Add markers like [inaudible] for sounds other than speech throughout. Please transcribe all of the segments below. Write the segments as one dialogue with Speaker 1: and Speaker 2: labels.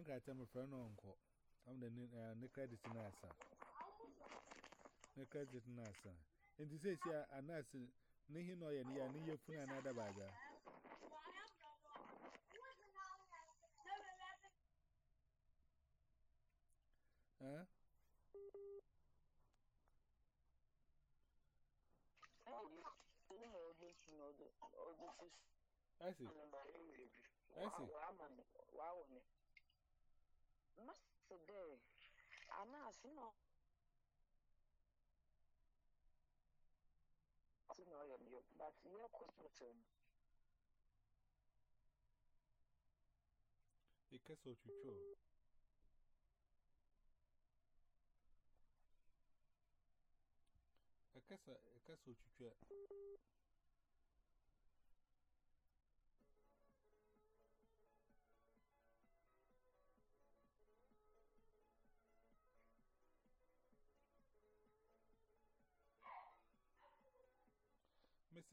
Speaker 1: I'm going to tell my friend uncle. I'm the、uh, credit nurse. The credit nurse. And he says, a nurse, Nihin no, and yeah, near your phone another bag. I see.
Speaker 2: I see. masi dɛ anaasị na ọsị na ọ yọ mbịọ but ihe hospital
Speaker 1: m ekesa otutu o ekesa ekesa otutu a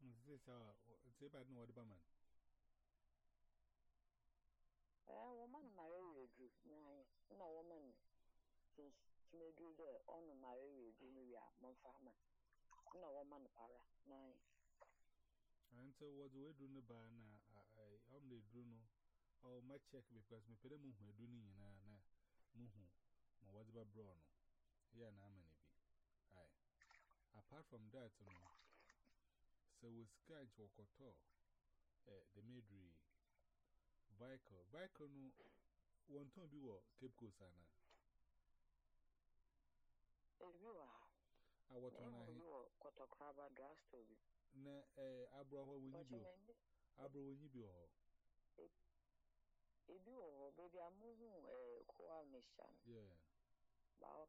Speaker 1: This is man.
Speaker 2: Eh, woman married nine, no woman. Since she may do the honor married you, we No woman para, nine.
Speaker 1: And so, what do we do in the I am Oh, my check because my in a my aye Apart from that, you So we scratch or koto, eh, the midri, biker, biker no one time be what Cape Coast Anna.
Speaker 2: I want to know eh, what a crab and dress to be.
Speaker 1: Na, eh, I brought her when you do. I brought
Speaker 2: when Yeah. Bow,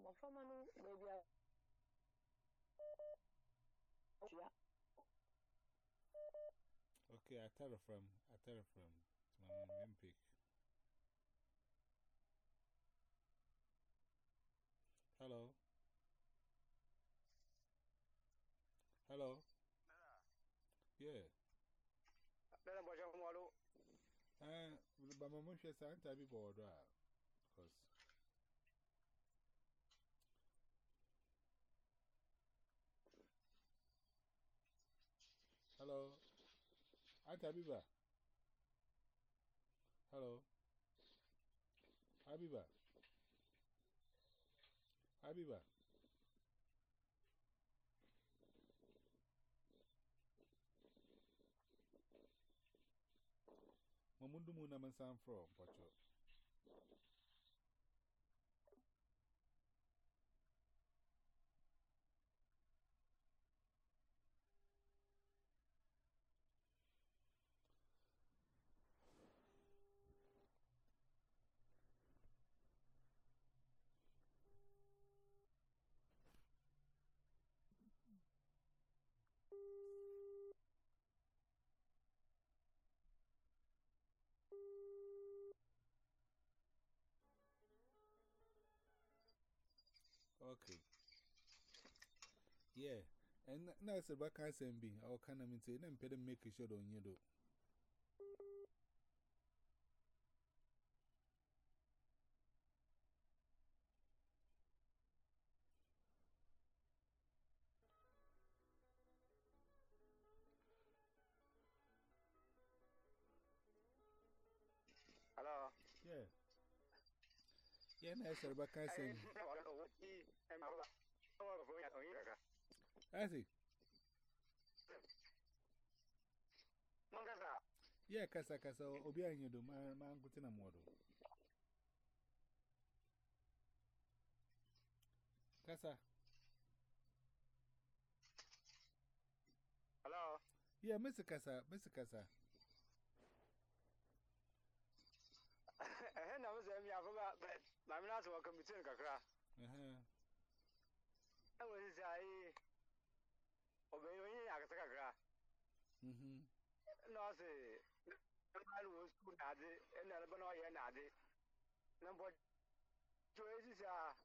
Speaker 2: mmɔframma no baabi a tua
Speaker 1: Okay, I tell her from, I tell her from, it's my main pick. Hello? Hello? Yeah. Uh, but my mom says, I'm tired of order. Because. Aunt Abiba. Hello. Abiba. Abiba. Mamundu muna mansan from Pocho. Okay. Yeah. And now, sir, what can I be? I'll can I mean say, then better make sure on you do. Hello? Yeah. Yeah, nice, sir, what can I say? Asi. Mangasa. Yeah, kasa kasa obi anyo do ma ma nkuti na modo. Kasa. Hello. Yeah, Mr. Kasa, Mr. Kasa.
Speaker 3: [laughs] Eh, na mzee mia kwa ba, ma mimi na so kwa mtini kakra. I was I nye Akasaka. No, say, I was good at na adị I na know na at na Number two is a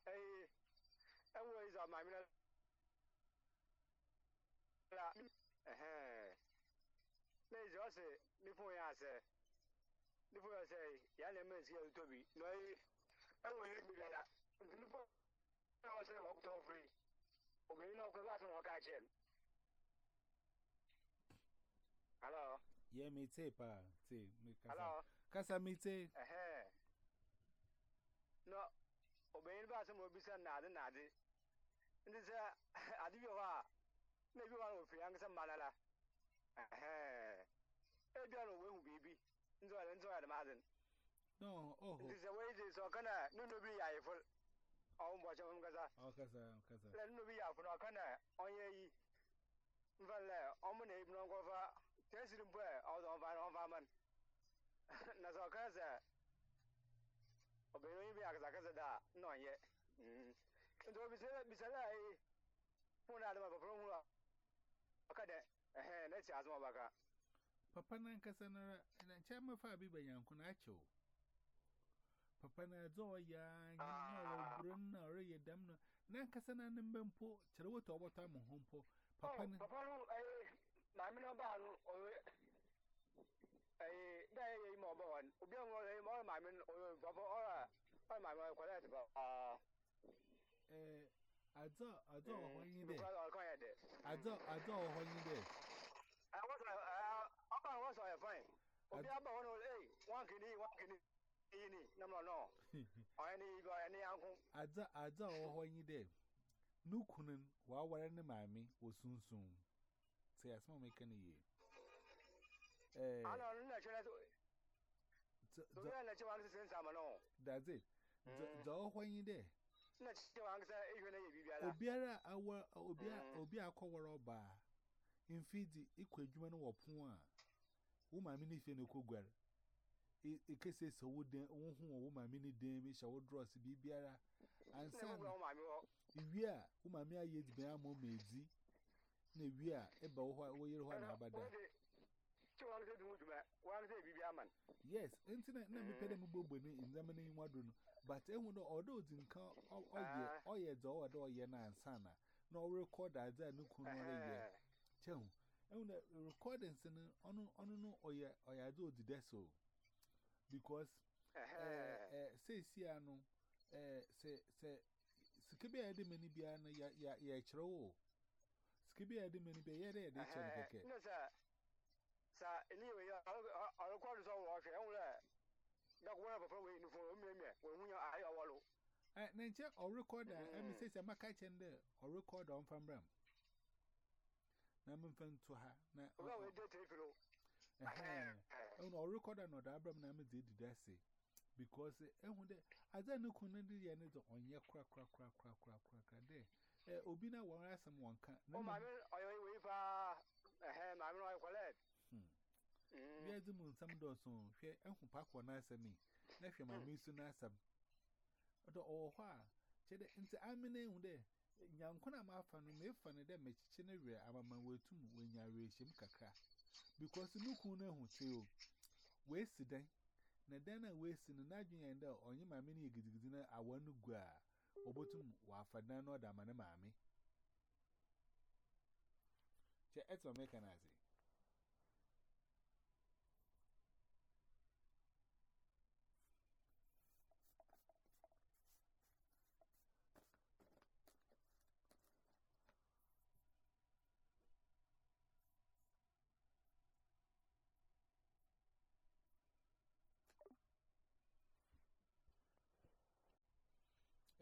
Speaker 3: always a my minute. Ladies, I I ya Yanamans here ya náà ṣe wọn tó ń fèrè obìnrin náà pé bá tún wọn ká jẹ. hello.
Speaker 1: yẹ mi tẹ pa tẹ mi kasa hello. kasa mi tẹ.
Speaker 3: nọ obìnrin bá tún mọ bí sẹ nàdí nàdí ndí sẹ àdìbí hɔ a na ebi wà ní òfin ankasa mmanà la ebi wà ní òwe hu bìbí ndí wà ní ndí wà ní mmadì. ndí ọwụ ụbọchị ọhụrụ nkasa lẹ nínú bí yà fún ọ kánà ọnyẹ yìí nfẹlẹ ọmọ ebi n'ọkọ fa tẹsí mbọ ẹ ọdọ ọfa ní ọfa mọ na sọ kẹsẹ obìnrin yìí bí àkàsà kẹsẹ dà nà na
Speaker 1: papa na papa nara na papa ah. na adze ọya anyị ọrụ na ọrụ ya dam na nkasa na ndị mbe mpụ chere wota ọgbọta m hụ mpụ papa oh, eh, na
Speaker 3: papa eh, ya yi ma wan obi eh, ya ma ọrụ ọrụ ba ah.
Speaker 1: eh mm, de
Speaker 3: de ah, fine [laughs] yi ni eh. na mọ nọ ọyẹ ni ibi ọyẹ ni yankun.
Speaker 1: adza adza ọwọ hɔ yi dɛ nukunu wawara ne maame wɔ sunsun sɛ yasoma mi ka ne yie. ana
Speaker 3: ɔno na kyerɛ tóbi yɛn na kyerɛ wɔn sisi nsàmù nọ.
Speaker 1: that's it dza ɔwɔ hɔ yi dɛ.
Speaker 3: na kyerɛ wɔn ankasa ehwɛ na yɛ bibiara. obiara
Speaker 1: awa obiara obi mm. akɔwara ɔbaa mfidi ikɔ edwuma no wɔ pon a wo in case it's a wood, oh, oh, my mini dame, she would draw a bibiara. And some, if we a more mazy. Ne we are about what we are about that. Yes, internet never paid a mobile in examining wadron, but I wonder, although it's in car all year, all year, door, yana, and sana, record as I look on a year. Chum, I wonder on no, or ya, because eh, eh, say, see, I know, eh, say, say, Skippy had the mini piano, ya ya chro. o sir. Sir, anyway,
Speaker 3: I'll ya ya all wash. I won't let. Dog one of a phone waiting for me when we are I wallow.
Speaker 1: Nature or record, I mean, mm. says I'm a catch and there or record on from Bram. Namun fan to her.
Speaker 3: Now, uh, we did take a
Speaker 1: Or record another Abram Named did that say. Because eh, as I know, couldn't the end on your crack, crack, crack, crack, crack, crack, there. Eh, Obina won't ask someone. Oh, my,
Speaker 3: I wave a ham, I'm not a Yes,
Speaker 1: the moon, some doors soon. Here, Uncle Park will answer me. Left na mammy soon answer. Oh, why? Cheddar into Amine there. Young Kuna, my family may find them a chinnery. Kakra. because nnukwu na ehute o wee si na dan wee si na n'adwene yɛn dɛ maame gidigidi na awa no a obotum wafa dan na ɔda ama ne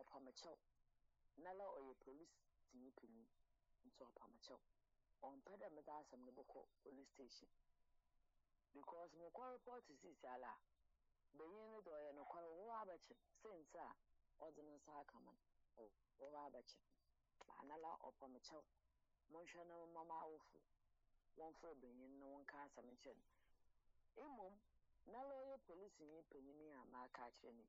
Speaker 2: ɔpamakyɛw nala polisi polisini panyin nti ɔpamakyɛw ɔmpɛ dɛ mede asɛm na bɛkɔ police station because mekɔ report sisi ala a benyin no de ɔyɛ nokware abachị, abɛkye senti a ɔde ne nsa aka ma no wɔwɔ abɛkye baanala ɔpamakyɛw monhwɛ no mama awofo wɔmfrɛ benyin no wɔnka asɛm nkyɛ no mmom nala ɔyɛ nye panyin ya a maaka akyerɛ no yi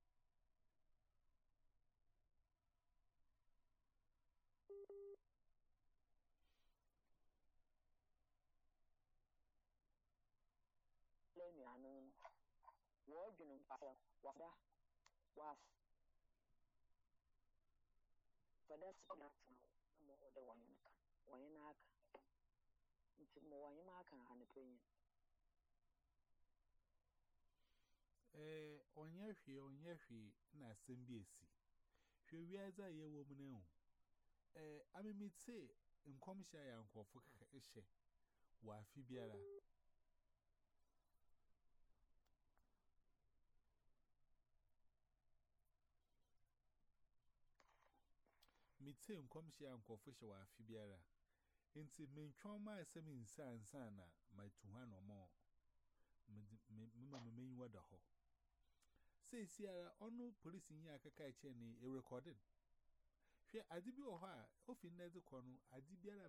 Speaker 2: pasang wasdah was fada sọ na atụ na ọ n'aka wanye n'aka nti ma wanye ha
Speaker 1: ee onye onye na asem bi esi a ee amemite wɔ me say in come share and confess your fibiera. Into me trauma sem in san sana, my two hand or more. Mamma main water ho. Say, Sierra, on no police in Yakaka chenny, a recorded. Here, I did be or her, off in the corner, I did beara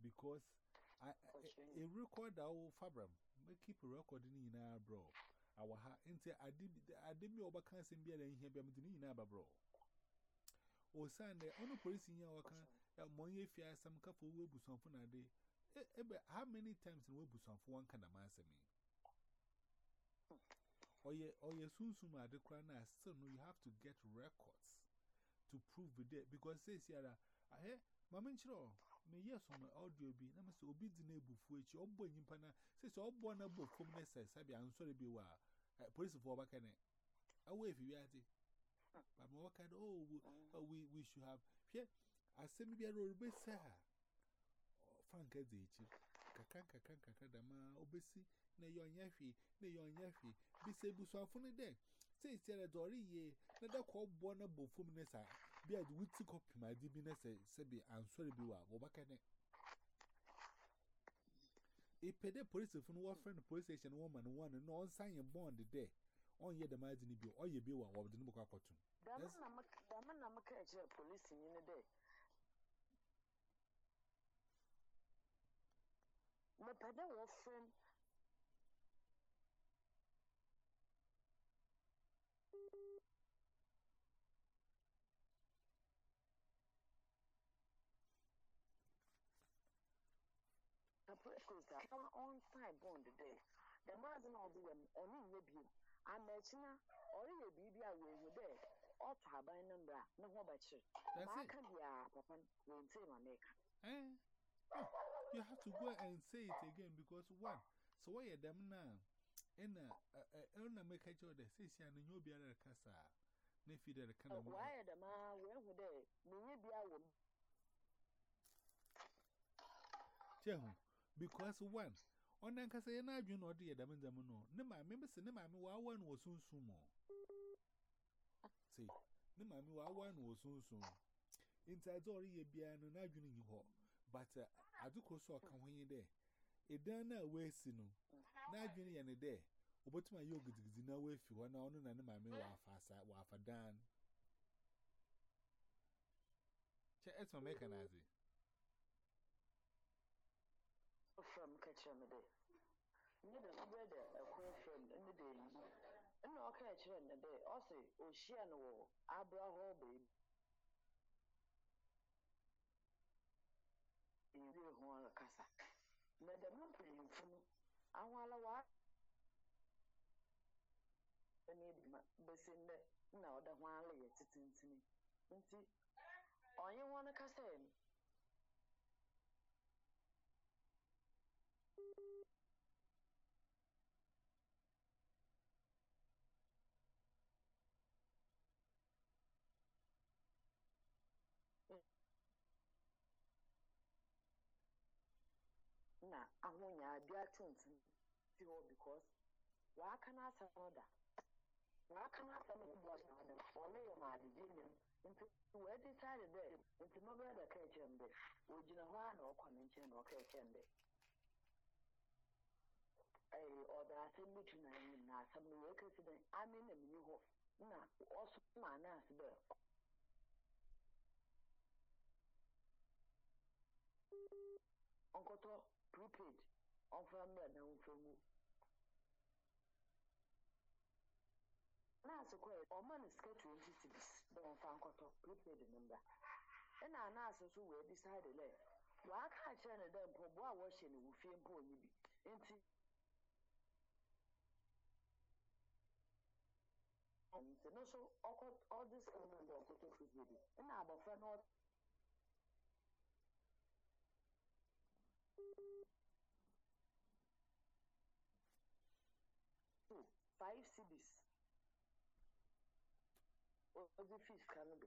Speaker 1: Because I record our fabram, may keep recording in our bro. our heart into I did I did me over can't send beer in here, but I'm doing in Oh, Sunday, on police in your car, money if you some a day. How many times in will for one can amass me? Or ye, or na soon soon, my dear still no, you have to get records to prove it there because say Yara, I hear. Mama police for back in Away if you had it. But more oh, we, we should have here. I send me a road, but sir, Frank is the Kakanka, kanka, kadama, obesi, ne yon yafi, ne yon yafi, be say buswafuni de. Say, Sarah Dory, ye, another call born a bufuminessa, be a witty copy, my dibiness, Sebi, be go back a pede police of no friend police station woman one no on sign your bond there on ye the madin bi or ye bi wa wa dinu kwa kotum
Speaker 2: da man da man na maka che police ni ne there me pede wo friend asam ɔnsae bond dɛ the adze na ɔde yɛ no ɔne nyɛ bio na ɔreyɛ biribi a wɔahu dɛ ɔtɔ aban no mmerɛ a ne ho
Speaker 1: bɛkyere maaka
Speaker 2: biara papa no wɔntee ma meka
Speaker 1: You have to go and say it again because one, so why are them now? And I don't make a joke ah. that says, and you'll be at a casa. kind uh, of why are Because one, on Nankasa, and I do not dear Damin Damino. Nema, members, and Nema, while one was soon soon more. See, Nema, while one was soon soon. Inside Zori, a piano, and I do in But I do cross walk when you're there. A dana wasting, not doing any day. But my yogurt is in a way if you want to own an enemy wafa dan. Check, it's my mechanizing.
Speaker 2: kyerɛ me dɛ nyɛ dɛ wobɛyɛ dɛ ɛkɔ hwɛ ne dɛ yi ɛna ɔka kyerɛ no dɛ ɔse ɔhyia no wɔ abra hɔ baabi ewie ho kasa na dɛm mpanyimfo no na ɔda ho ala yɛ nti ɔnye kasa yɛ ahụ nyaa bịa tintin si hɔ w'aka n'asɛm no da w'aka n'asɛm no da ɔno ɔno yɛ m'adegye nim nti w'adi saade dɛ nti mmabaa da kaa kyɛn hụ a na na ọ na anyị na si dị amị na na ma Um concrete ọvamra na mfemu nurse kɔɛ ɔma no sika twenty six dɛ ɔmfa nkɔtɔ prepaid no mbra ɛna nurse nso wɔ decide lɛ waka akyerɛ no dɛ mpɔboa a wɔhyɛ no wɔ fie mpo onyi bi nti no so five cities ozi fees can be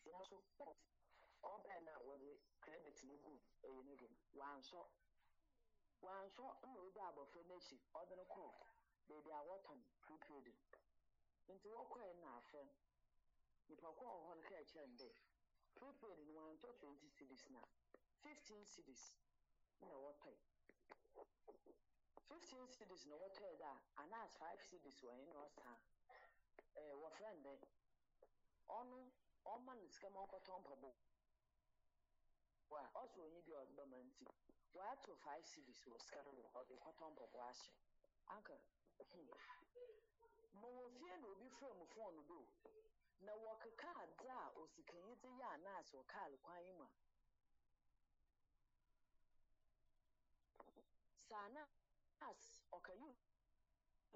Speaker 2: do de si no na wɔdze credit no gu ɛyɛ no do wansɔ wansɔ na odi abɔfra n'akyi ɔde no kɔɔ beebi a wɔtɔn nti na afɛn nipa kɔɔ kaa kyerɛ no dɛ prepaid twenty cities na fifteen cities na fifteen cities na wɔtɔɛ dɛ a anas five cities wɔ yɛn na ɔsan ɛɛ wɔfrɛ n dɛn ɔno ɔma ne sika ma ɔkɔtɔ mpaboa wa ɔsɔ onye bi ɔba ma nti wɔato five cities wɔ sika no wɔ ɔde kɔtɔ mpaboa ahyɛ anka hmm mɔwɔ fie na obi fura mu fone do na wɔkeka adze a osikanyi dze yɛ anas wɔ kaa kwan yi mu a saa naa.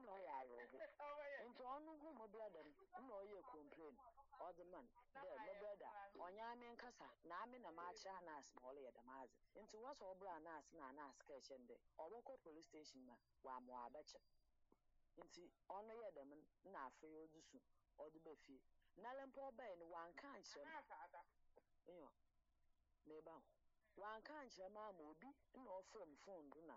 Speaker 2: nna [laughs] ọ ya arụ ọgụ nti ọnụ ugwu mụ brada m nna ọ ya complain ọ dị man dee mụ brada onye amị nkasa na amị na m achị anas ma ọlụ ya damazi nti wasa ọ bụla anas na anas keche ndị ọgbakọ polis steshin ma wa mụ abacha nti ọnụ ya dam nna afọ ya odusu ọdụbe fie nala mpọ ọbaa ni wanka nkyerem ịyọ n'ebe ahụ wanka nkyerem ama obi nna ọ fọrọ m fon do na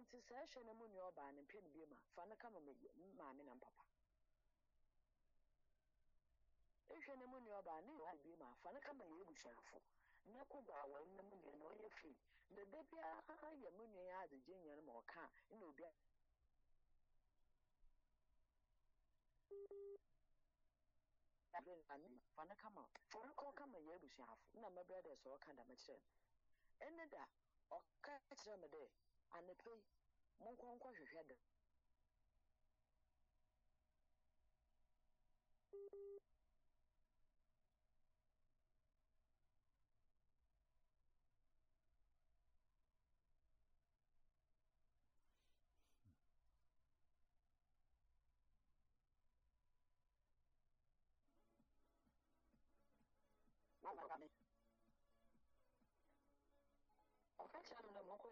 Speaker 2: nti sɛ ɛhyɛ no mu nea ɔbaa ma fa no ma maame na mpapa ehwɛ ne mu nua ɔbaa ne yɛ bi kama yɛ ebusuafo ne ko baa wɔn ne mu na ɔyɛ fi dede biara yɛ mu nua yɛ adze gye no ma ɔka na obi fa ne kama yɛ na dɛ sɛ ɔka kyerɛ no ɛne da ɔka kyerɛ dɛ 俺那块，没光光学学的。我我我。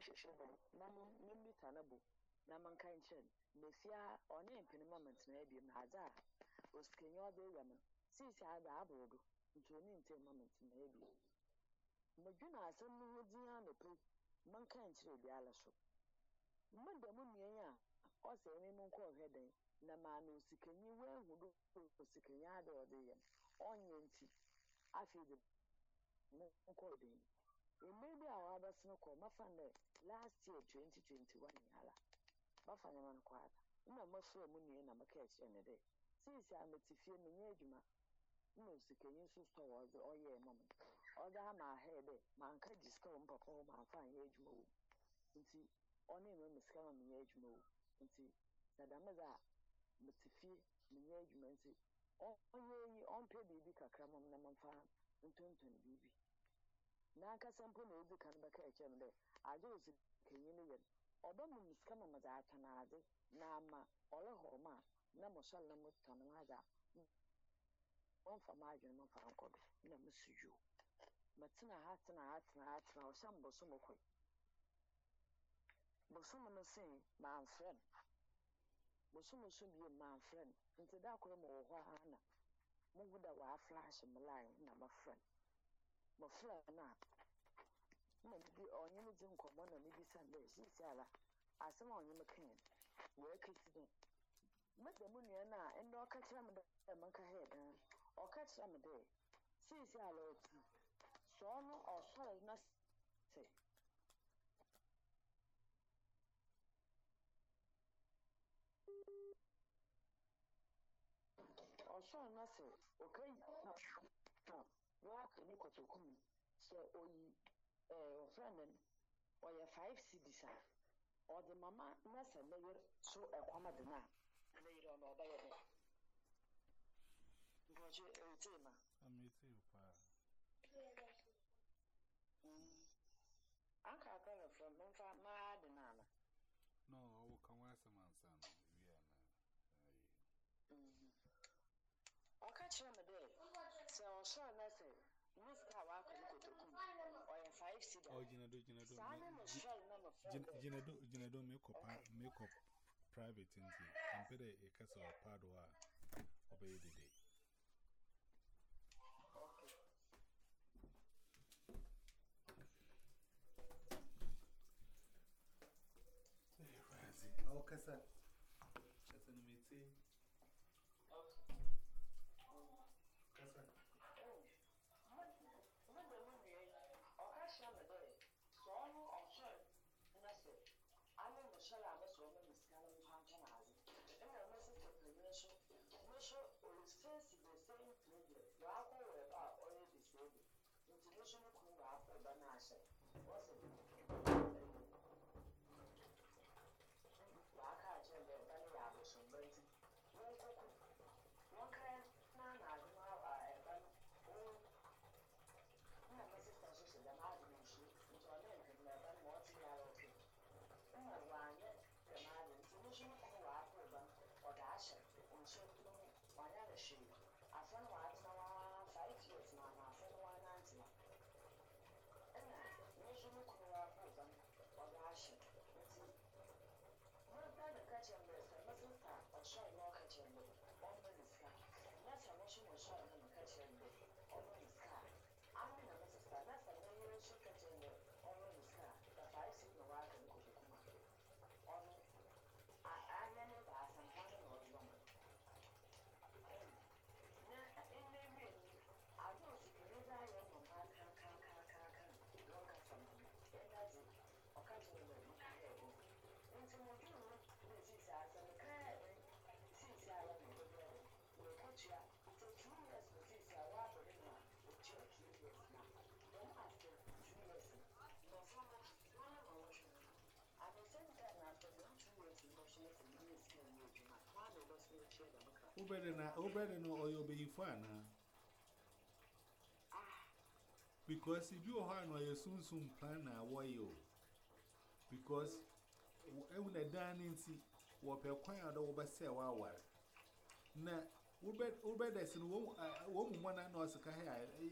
Speaker 2: hwehwɛ bom na memmita no bo na mmiri nkyerɛ na mafia ɔne mpene ma mentena abiem na adze a osikani ɔde yɛ no siisi aboro do nti ma mentena abiem medwene asɛm no ho din anɔpɛ menka nkyerɛ obiara so yi a ɔsɛ dan na maana osikani woahu do osikani ada ɔde yɛ ɔnyɛ nti afei de mgbe bi a wɔabɛsono kɔ mafa last year 2021 yala mafa no ma ada nna mafrɛ mu na mɛka akyerɛ no dɛ seesi a mete fie adwuma nna sikanyi nso ọzọ ɔdze ɔyɛɛ ma me ɔde ama ahɛɛ sika nfa adwuma nti ma me sika ma nye adwuma wɔ mu nti sɛ a nti ɔnyɛ biribi kakra m biribi n'ankasa mpo na odzi kan bɛka baka m dɛ adze osi kanyi no yɛ no ɔbɛma mu sika na adị na ama ɔrehɔr ma a na mosɔre na motɔn a ɔmfa m adwene na mfa nkɔ do na mesu dwoo matena ha tena ha tena ha tena ɔhyɛ m bosom kɔe bosom bie na na line na mmɔfra no a na bibi ɔnye me gye nkɔmmɔ na mebisa ala a ɔnye me kae wɔakɛsi no mɛda mu nnua no a ɛndɛ ɔka kyerɛ me ala ɔtu sɛ ɔno na na na wɔɔke ne kotokuro sɛ oyi eh, ɔfrɛ ne no ɔyɛ five cds a ɔde mama na ne yere so ɛkɔm de no a ne yere ɔno ɔbɛyɛ dɛ mpɔtwe eh, ɛretee ma.
Speaker 1: ametee paa.
Speaker 2: Mm. anka akɔlɔfoɔ de no ana.
Speaker 1: na ɔwɔ ka wɔn asɛm ansa no
Speaker 2: wie mm-hmm. ɔka kyerɛ me dɛ sɛ Oh, Jinado, Jinado, Jinado,
Speaker 1: Jinado, makeup, makeup, private, and compare a castle or padua of a day. Hey, Razzie, oh, Cassa. Eu já não... Obere na obere na oyo be ifo ana. Because if you are no your soon soon na wayo. Because when a dining see wo pe kwan do wo Na obere sin wo wo na osika ha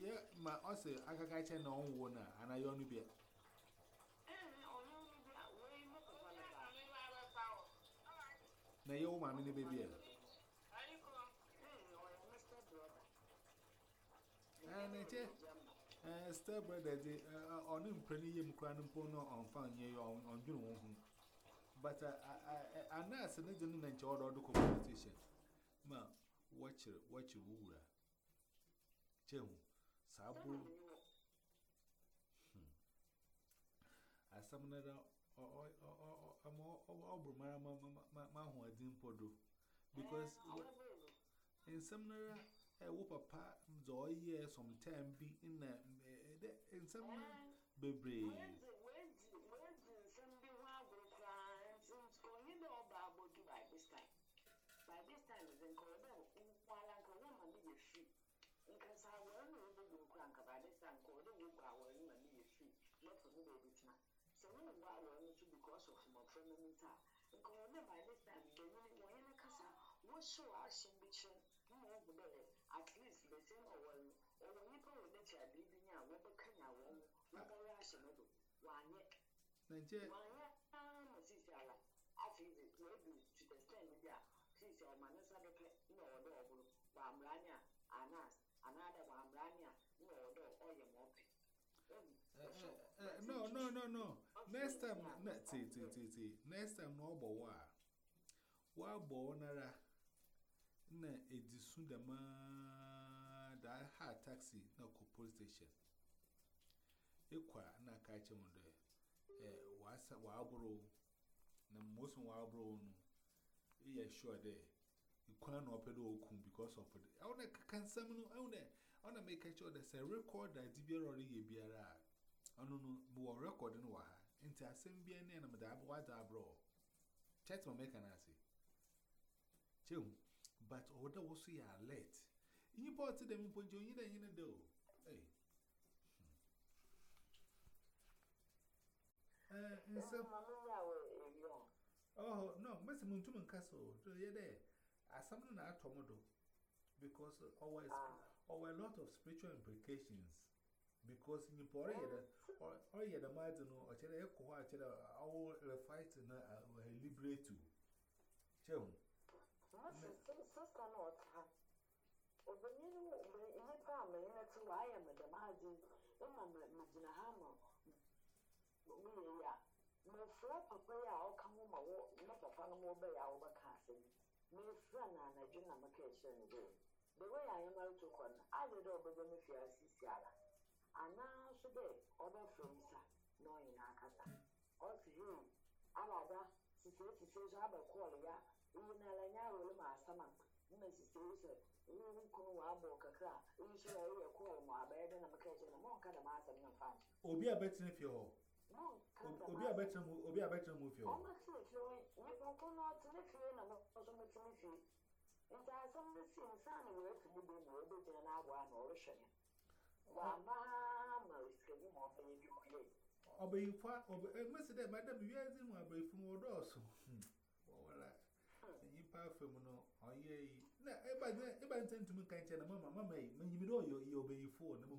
Speaker 1: ya ma ose akaka eche na onwo na anayo Na yo mami ne bebia. and a chair. Still, brother, on on But I Ma, Sabu. Hmm, because in some eh, wo papa mzọ ọyẹ sometime bi na ẹdẹ nsẹm na bebree.
Speaker 2: wẹ́ẹ̀dì nsẹm bi wọn agorɔ koraa nti onye dɛ ɔba abɔdu by this time by this time dɛ nkɔyɛ dɛ nkwala nka wɔn ma mi yɛ fi nkasa awɔre na wɔn bɛbɔ nkura nka by this time nkɔyɛ dɛ wɔn bɔ awɔre ma mi yɛ fi lɛfɔ mi bɛbi because of my mi nta nkɔyɛ dɛ by this time dɛ wɔn yɛ ne kasa wɔn hyɛ wɔn Nanche. Sisi ala. Afizi, maybe to the extent ndị bụ amụrụ anya anas, anada bụ amụrụ anya nna ọdọ ọyị ma ọpị. No, no,
Speaker 1: no, no. Next time, na, ti, ti, ti, Next time na wa. Wa nara na edisu da ha taxi na police station. Ikwa na wagoro na most wagoro no you sure there you can't na okun because of it i want to cancel no i want to make sure there's a record that dbr already biara ono no record no wa ha nti asem na mada abwa da bro chat abụrụ make na say chew but order was you alert you bought them ponjo o Uh, eh, eh, so, oh, no, Miss Muntuman Castle, you're there. I summoned an atomodo because always, uh, or a lot of spiritual implications. Because in Korea, or, or you're the Madden or Cheddar Echo, or Cheddar, all the fight and liberate you. Chill. Sister,
Speaker 2: not Obanino, Nipa, Mayna, to I am a Madden, Emma, Madina Hammer. mmiri a mefrɛ papa yi a ɔka ho ma wɔ na papa no ma ɔbɛyɛ a na anadwo na meka ɛkyerɛ no dɛ the anyị a yɛmare to kɔ no agye dɛ ɔbɛbɛ no fie asisi ara anaa nso dɛ ɔbɛfrɛ nsa na ɔnyina akasa ɔse hei hmm, abada sisie sisie so ya iyi na ala nya ma asama nna sisie sɛ iyi nkunu wa abɔ kakra so na ɛyɛ mu abɛyɛ dɛ na meka ɛkyerɛ no dɛm asɛm mfa
Speaker 1: obi fie hɔ
Speaker 2: obi a better
Speaker 1: move, obi a better move. You want
Speaker 2: to show you, we can come out to the train and also make some shoes. And there's some of the same sign where if you don't know, they didn't have one or a shame. Why,
Speaker 1: mamma, is getting more for you. Obey you, obey, Mr. Dead, Madam, you are in my brief from what also. All right. And you perfume, no, or hmm, yea. Hmm. No, if I intend to make a channel, mamma, mamma, when you know you obey you for, no, to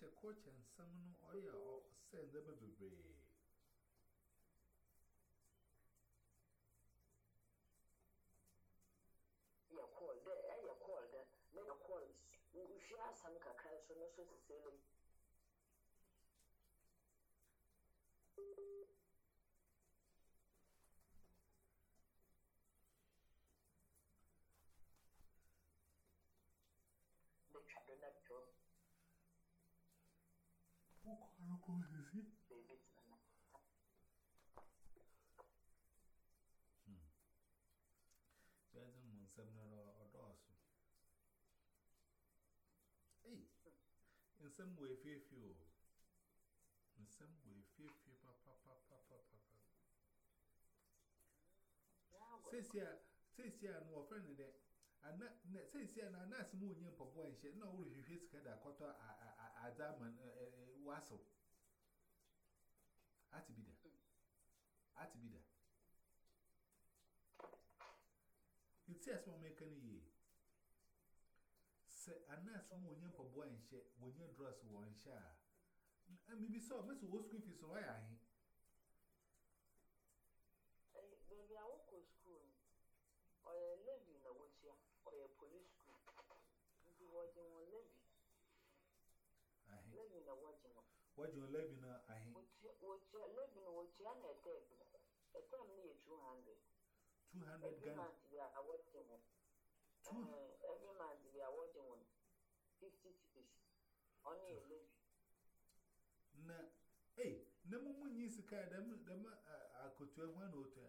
Speaker 1: Coach, coach, and some oil or send the baby.
Speaker 2: Your call there, and your call there, make a call. You share some kakra, so no so silly.
Speaker 1: não consegui. Jẹ́sí mú nsẹ́mìnira ọ̀dọ́ọ̀sù. Ei, nsẹ́m wọ efiefi o. Nsẹ́m wọ efiefi papapapapapa. Sẹ́sì à nù ọ̀fẹ́ nì dẹ́. Sẹ́sì à nà nọ́ọ̀sì mú onye mpọ̀bọ̀ ẹ̀ṣẹ̀ náà a a a a dà kọ́tọ́ àdá wàásù. Ati be there. Ati be there. It says, Mom, make any ye. Say, and that's some when you're for boy and share, when your dress wore and share. And maybe so, Miss Woolscreef is why I.
Speaker 2: Baby, I won't go school. Or a levy in the woodsya, or a police school. You want your levy. I hate. Levy in the woodsya.
Speaker 1: What your levy now, I hate.
Speaker 2: 200.
Speaker 1: 200 every Ghana. month
Speaker 2: we are awarding one. Two? Uh, every month we are awarding one. 50 cities. Only a lady.
Speaker 1: Na, hey, na mumu nyi sika dem dem akotu ehwa na otu.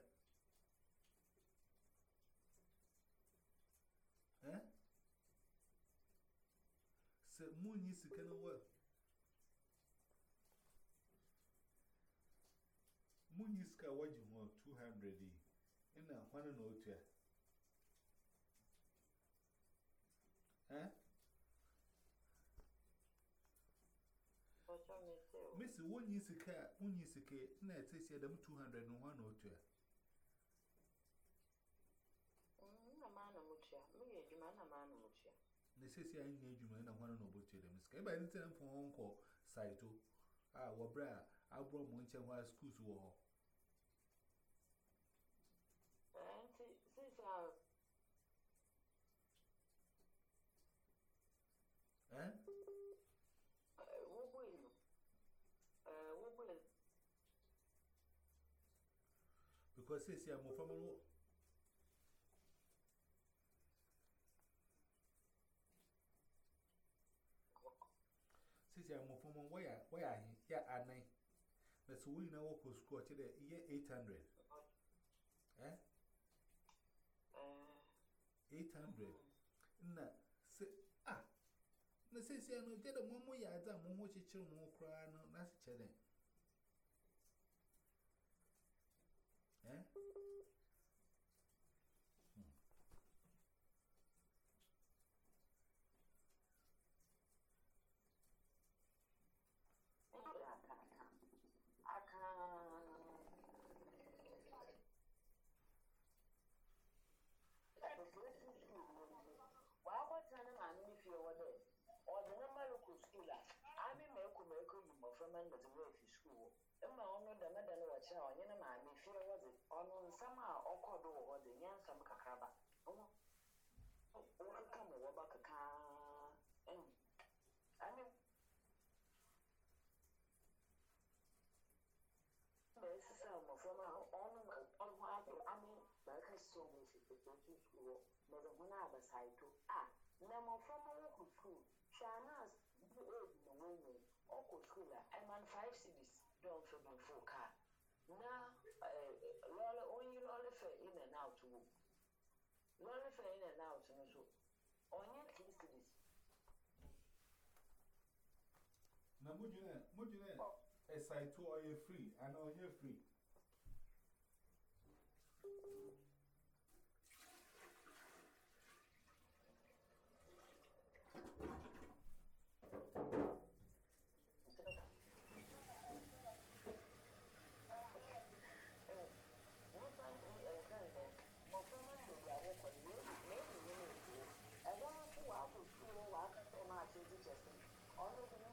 Speaker 1: Eh? Se munyi sika na wa Munyi sika waji ho. na nkwanụ na otu ya Missy, one year's a car, one year's a ya and I take you them two hundred and one or two. They say, na engage you in a one or two to them. na by the time Saito. because it's a more formal. Since I'm more formal, where are you? Yeah, at night. That's we now walk with score to the Na, say, ah. Na,
Speaker 2: mma ọnụ danadana wɔkyerɛ a ɔnye ne maame fie hɔ de ɔno a ɔkɔɔ dị wɔ dị de nyɛ kakraba ɔno wɔka ma kaka. kakaa ɛn ane bɛsisa mmɔfra no a ɔno ɔno ho ado ame bɛka a dɔw nso bɛ fo kaa na ɛɛ eh, lɔɔre onyi lɔɔre fɛ in and out wo lɔɔre fɛ in and out no so ɔnyɛ three series.
Speaker 1: na mo dwene mo dwene ɛsaito oh. eh, ɔyɛ free ana ɔnyɛ free.
Speaker 2: part of it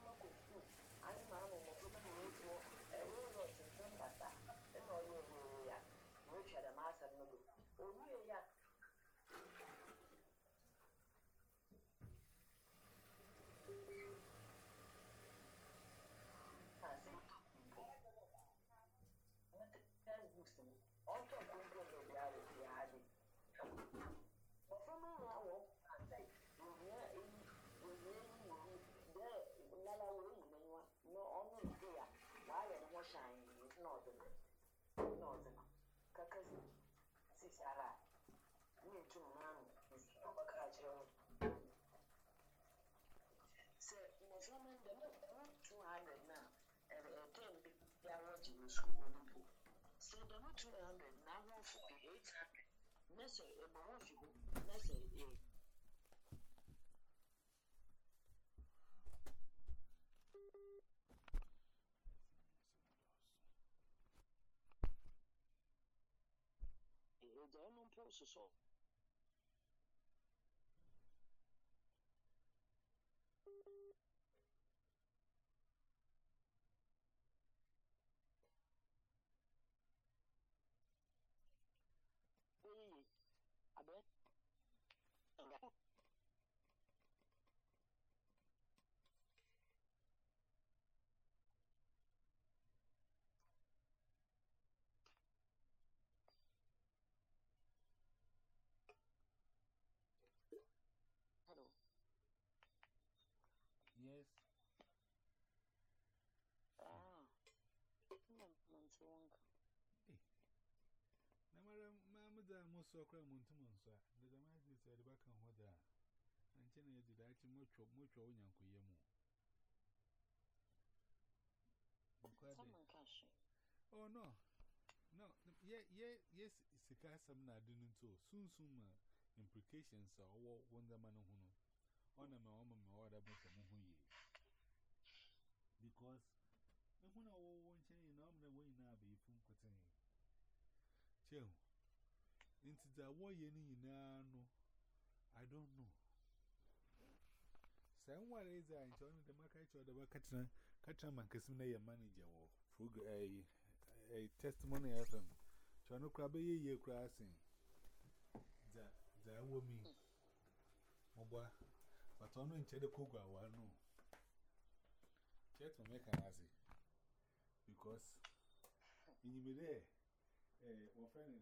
Speaker 2: school So the one two hundred, now one forty eight hundred. Let's say you, let's say
Speaker 1: that most of the Montumans are the Damascus at the back and water. And China is the Dutch much of much of Yanko Yemo. Oh, no, no, yeah, yeah, yes, it's a car some not doing so soon, ma implications or what wonder man who know. On a moment, my order, but a moon because the one I won't change in arm the way now be from Into the war, you need no. I don't know. Someone is I enjoying the market or the market. Catchman Kismina, your manager, or a, a testimony of him. Chano Crabby, you're crossing. That woman, Moba, but only in Chedacoga, I know. Check to make an assy because in you be a friend.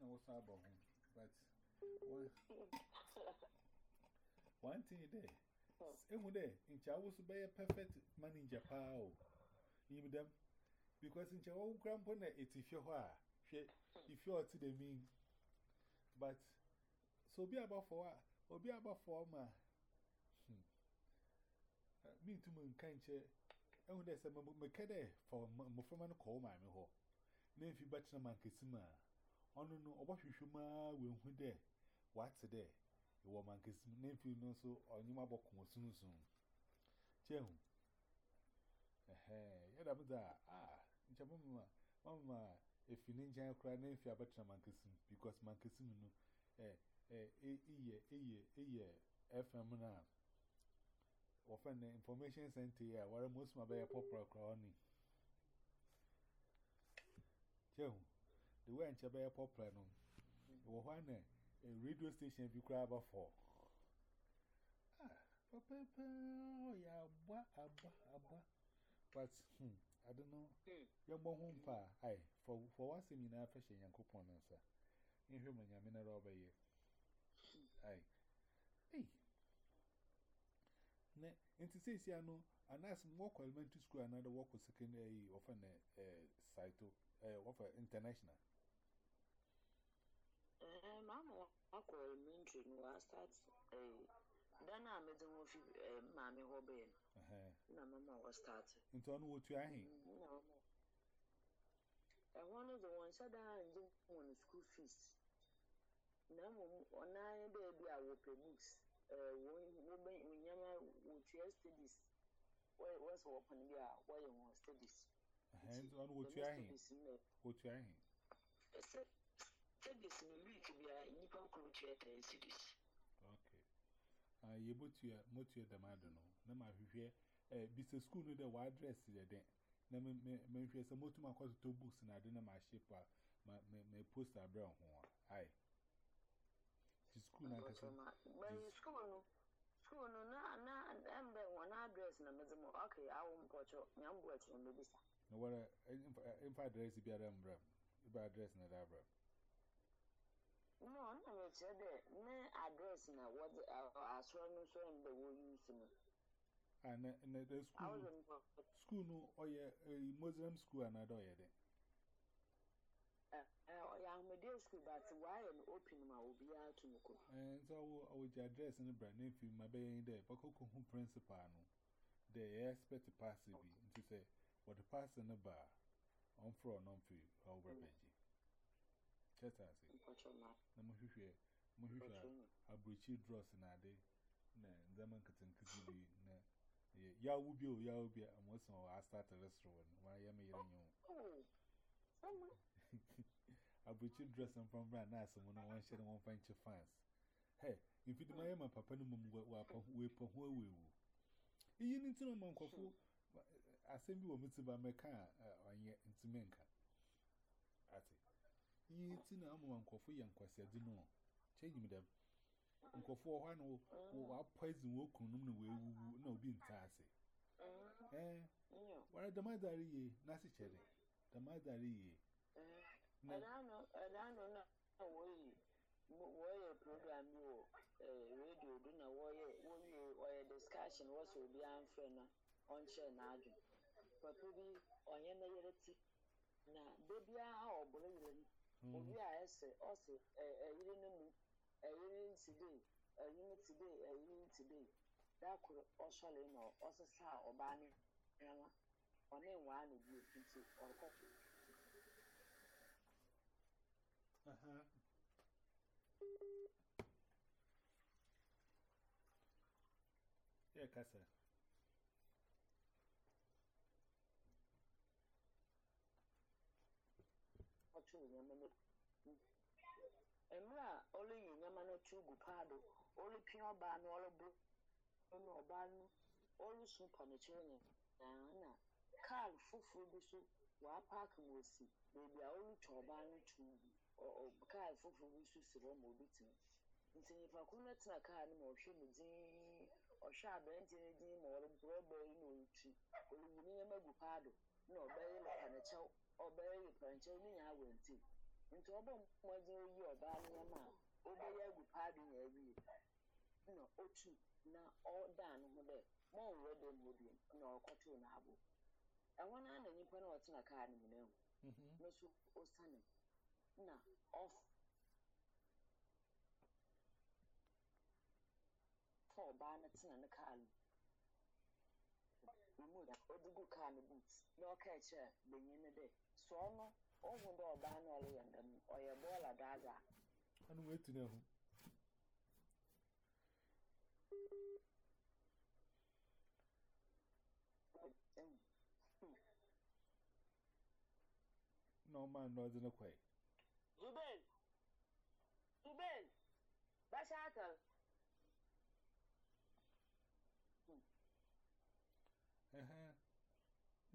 Speaker 1: na what's about home. But one, one thing there, every day, in Chawo, so be a perfect man in Japan. You know them? Because in Chawo, grandpa, it's if you are, if you are to the mean. But so be about for, what, or oh, be about for ma. Hmm. Uh, me too me, can't you? And there's a mechanic for Mufferman call my home. Name if you better man, Kissima. ọnụ nụ ọgbahwihwe maa wee hụ dɛ wate dɛ ịwọ ma nke n'efi no nso ọnyịma bọkụ osunsun chehu ehe ya da mụta a nche mama mama efi ne nkyɛn na n'efi abɛtena ma nke sim because ma nke sim no ɛ ɛ eyɛ eyɛ eyɛ fm na wɔfɛ no information center yi a wɔre mosuma bɛyɛ popular koraa ɔne chehu the way and Chabay Poplar no. One a radio station be abafọ a four. Ah, Papa, oh, yeah, abba, abba, ah, ah, But, hmm, I don't know. Hmm. Young one home pa, aye, for, for once coupon answer. In human, you. Aye. Hey. and to say, I know. And elementary school, another secondary of an uh, site, uh,
Speaker 2: maama eh, wakɔ military no wastart da eh, dana a mede wɔ fi eh, maame hɔ bɛɛ no na mama wɔ start
Speaker 1: nti ɔno wɔtua he
Speaker 2: ɛhɔ no de wɔn nhyɛ da angye wɔn school fees na mmom ɔnan dɛ bi a wɔpɛ books wɔnyɛma wɔtua studies wɔsɛ wɔpɔn bi a wɔyɛ wɔn studies
Speaker 1: nti ɔno wɔtua he wɔtua
Speaker 2: he cities ni week bia nipa kuru chia 10 cities
Speaker 1: okay ah uh, ye botua motua da madu no na ma hwehwe eh business school no da wa address ye den na me me hwehwe se motuma kwa to books na de na ma ship a ma me post abra ho a ai ti school na ka so ma
Speaker 2: school no school no na na embe won address na mezimo okay awu mpocho nyambu achi mbisa
Speaker 1: na wara eh, in eh, fact address bi ara mbra ba address na da abra
Speaker 2: na ọ na mekyerɛ dɛ ne address na wɔde asɔrɔ no nso mbɛ wɔyi nso no.
Speaker 1: a na na the uh, ah, school school no ɔyɛ oh, ɛyi muslim school anadɔ ɔyɛ dɛ.
Speaker 2: ɔyɛ ahomediya school but wɔayɛ no open ma obiara to mu kɔ.
Speaker 1: ɛɛ nso awo awo gye address no bra n'efi mu abɛyɛ yi dɛ bakoko ho principal no dɛ yɛ expect pass bi nti sɛ wɔde pass no ba ɔnfrɔ ɔnɔmfi ɔwɔ bɛgye. Chet as
Speaker 2: it.
Speaker 1: No more here. More here. A breachy dross in a day. No, the man can could be. Ya oh, oh, [laughs] will be, ya will be, and once more I start a restaurant. Why am I hearing you? A breachy dress and from brand nice and when I want to share one bunch of fans. Hey, if it my man, Papa, no more wap on whip on where we will. You need to know, Moncofu. I send you a mitzvah mecha on your intimenka. At it. Ye tina amu ankofu ya nkwasi adino. Change me them. Nkofu wa no wa poison wo kunum no wewu na obi ntase. Mm. Mm. Eh. Wara da madari ye na si chere. Da madari ye.
Speaker 2: Eh. Alano alano na woyi. Woyi program yo eh na woyi woyi woyi discussion wo so obi anfre na onche na adwo. Papa bi onye na yere ti na debia ha obolo yere obi a ɛsɛ ɔsɛ ɛyiri ne mu ɛyiri ntidee ɛyiri ntidee ɛyiri ntidee dakoro na ɔsesa ɔbaa ne nneɛma ɔne nwaa na obi nti nyama no mmerɛ a ɔreyi nyama no tu gu paado ɔrepia ɔbaa no ɔreboro ɛna ɔbaa no ɔresu panakyiw nyinaa na kaa foforɔ bi so wɔapaake wɔ si beebi a ɔretwa ɔbaa no tu bi ɔ kaa foforɔ bi so si hɔ ma obi tena nti nipa koro no tena kaa no ma ɔhwɛ mu dinn. ɔhwɛ aberanteɛ no din ma ɔrebrɛbrɛ yi na ɔretu ɔreyi ne nneɛma gu paado na ɔbɛyɛ lepanɛkyɛw ɔbɛyɛ lepanɛkyɛw ne nyinaa wɔ nti nti ɔbɔ oyi ɔbaa nneɛma a ɔbɛyɛ agu paado na awie na ɔtu na ɔdan ne ho dɛ ma dɛm bi na ɔkɔtoo n'abo ɛhɔ no na nnipa no ɔtena kaa no mhm. mu na ɔfa fa ɔbaa no tena ne kaa no kaa no boot na ɔka kyerɛ benyin no dɛ so ɔno ɔhu dɛ ɔbaa no ɔreyɛ ọrụ ɔyɛ bɔɔla daadaa
Speaker 1: ano watu no ahu na ɔma no ɔdze no kwae ruben
Speaker 2: ruben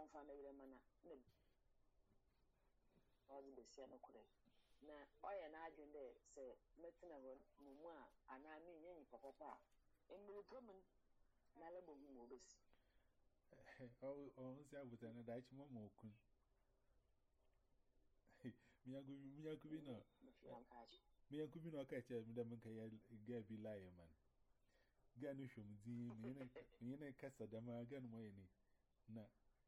Speaker 2: ɔmfa ne werɛ ma na na ɔdze besia no korɛ na ɔyɛ n'adwen dɛ sɛ mɛtena hɔ mo mu a anaa menyɛ nyimpa a mmirika mu na lɛ mm, bɔ ma ɔbɛsi
Speaker 1: ɔwɔ na daakye ma okun miyankubi na na ɔka mi dɛ gaa bi laayɛ gaa no hwɛ mu dzin kasa dɛm a gaa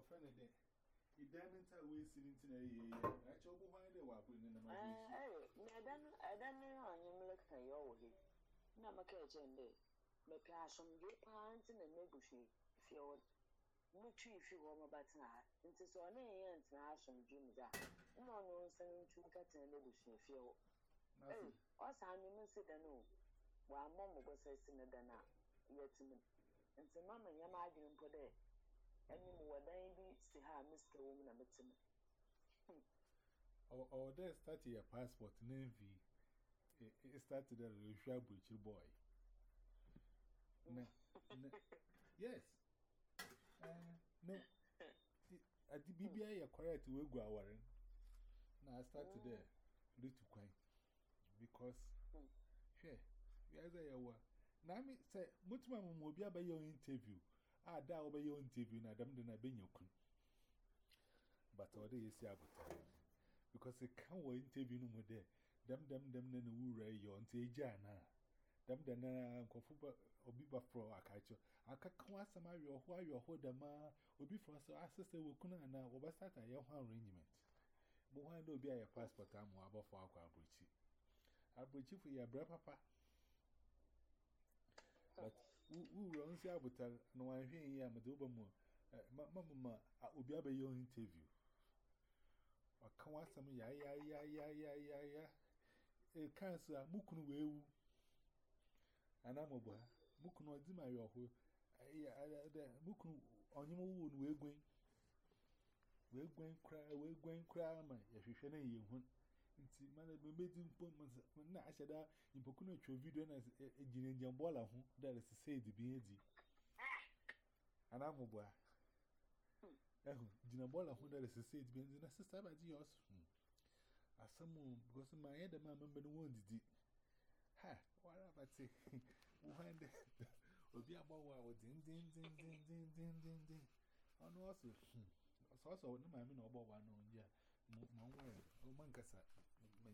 Speaker 1: ọ̀fẹ́ni dẹ̀ ìdánítà wíì sí ní tìǹà yìí ẹ̀ṣọ́ ọgbọ́n wọn dẹ̀ wà pé nínú ọmọ yìí.
Speaker 2: ẹ ẹ ẹdánù ọ̀nyẹ́ mílíkì yọ wọ̀ hẹ́ nna maka ẹ̀jẹ̀ ndé mẹ̀pẹ̀ asọmdé paa ntí na mẹ́gù fi fi ọwọ́ mutu ifi wọ́n mo bá tẹ̀nà ha ntí sọ ọ náà yẹn ntẹ̀nà asọmdé mu dá nna ọ̀nà nsán ntú nka tẹ̀nà mẹ́gù fi fi ọwọ́ ẹ ọ̀sán mi mi nsi dánù wà á mọ̀ mọ̀ bọ́sẹ̀ sí ni dánù a yẹ ti mu ntẹ̀ mama nyẹ́ máa dì mpọ̀ dẹ́ ɛne mu wɔdan bi si ha a mista wɔ mu na mete mu hmm.
Speaker 1: ɔwɔ dɛ start yɛ passport na mvi e, e, start dɛ rehwɛ aburukyiri boy na na yes uh, no adi bibia yɛ correct wegu awɔre na i start dɛ mm. retu kwan because hmm. hwɛ yɛ dɛ yɛ wɔ na mi sɛ mutuma mu obi abɛyɛ interview. a da obe yo interview na dem na benye kun but all dey see abuta because e kan wo interview no mo there dem dem na na wura na dem ah, na obi ba fro akacho akaka wa sama yo ho ma obi fro so assistant wo kun na wo ba start aye ho arrangement bo wa na obi passport akwa ya bra papa uru nsi abụta na nwanhwe a ma obi abụghị onye interview ọkawa asam ya ya ya ya ya ya ya ya ya ya na wee ya wee ya koraa ya gwen ya ma ya na ya ehun Nti mana be medi mpo na ashada impoku no twa video na ejine e, e, njem bola ho da le said edi. Ana mo bua. Eh, hmm. jina bola ho da le said bi edi na sister ba di yos. Asamu because my head ma member no won didi. Ha, wara ba ti. [laughs] Wo hande. [laughs] Obi agbawa wo din din din din din din din din. Ono osu. Ọsọsọ na ọgbọ na nwa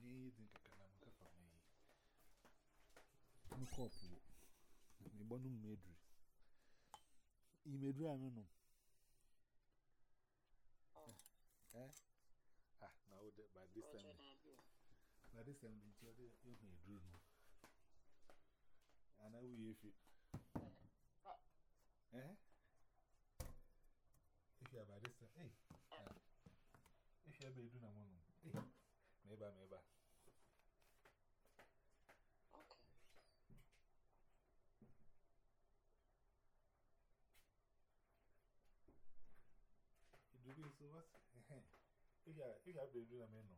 Speaker 1: my eating Kakanamka for me. No corporal. Oh. My bonum madri. You may dry, no, no. Eh? Ah, now by this time. By this time, you may drew. And I will if you. Eh? If you are by this time, hey. Eh. If you are by doing a woman, hey. Maybe, maybe. Okay. You do this, what? If you have been doing a menu.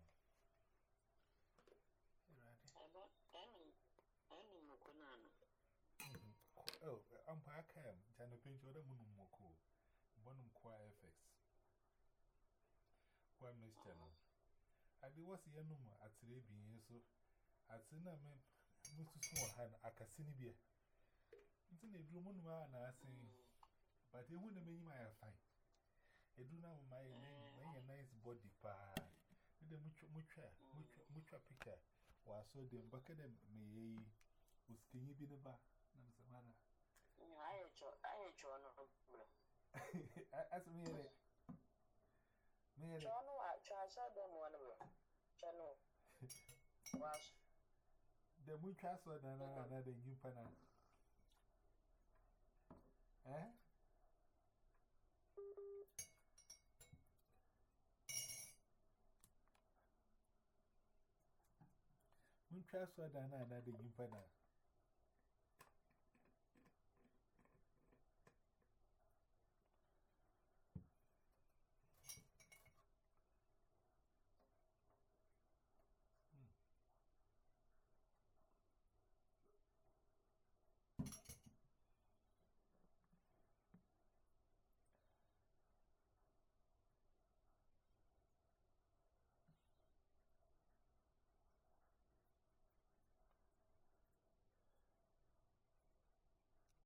Speaker 1: Oh, I'm back. I'm trying to pinch other moon more cool. Bonum choir effects. Choir mixture. I be was here no more at three being so. At Sina, men, most small hand, a cassini beer. It's in a drum on one, I say, but they wouldn't mean my fine. I do now nice body pie. The mucha, mucha, mucha, mucha picture. While so them back at them may was had your honor. As me, Mene. Chano
Speaker 2: a chasha dem one we. Chano. Wash.
Speaker 1: The mu chaso na na na na de nyimpa na. Eh? Mu chaso na na na de nyimpa na.